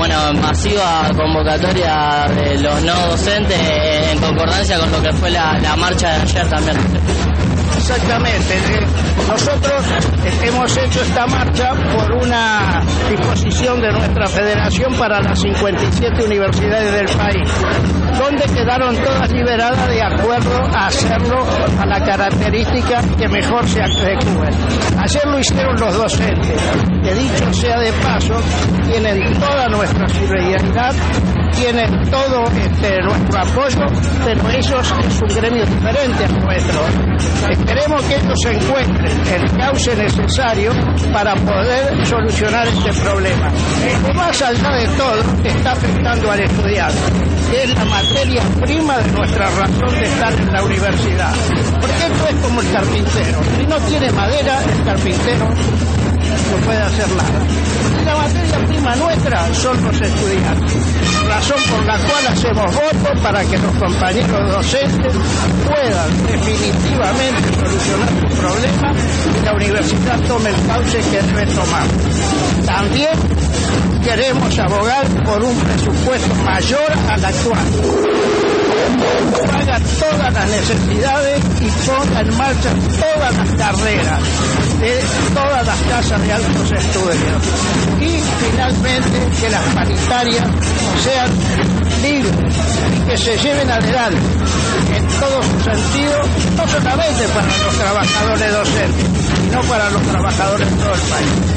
bueno, masiva convocatoria de los no docentes en concordancia con lo que fue la, la marcha de ayer también. Exactamente. Nosotros hemos hecho esta marcha por una disposición de nuestra federación para las 57 universidades del país, donde quedaron todas liberadas de acuerdo a hacerlo a la característica que mejor se adecúen. Ayer lo hicieron los docentes, que dicho sea de paso, tienen toda nuestra solidaridad tienen todo este, nuestro apoyo, pero ellos es un gremio diferente al nuestro. Esperemos que ellos encuentren el cauce necesario para poder solucionar este problema. Lo más allá de todo está afectando al estudiante, que es la materia prima de nuestra razón de estar en la universidad. Porque esto es como el carpintero. Si no tiene madera, el carpintero no puede hacer nada. Y la materia prima nuestra son los estudiantes, razón por la cual hacemos votos para que los compañeros docentes puedan definitivamente solucionar su problema y la universidad tome el cauce que tomar. También queremos abogar por un presupuesto mayor al actual paga todas las necesidades y ponga en marcha todas las carreras de todas las casas de altos estudios. Y finalmente que las paritarias sean libres y que se lleven adelante en todo su sentido, no solamente para los trabajadores docentes, sino para los trabajadores de todo el país.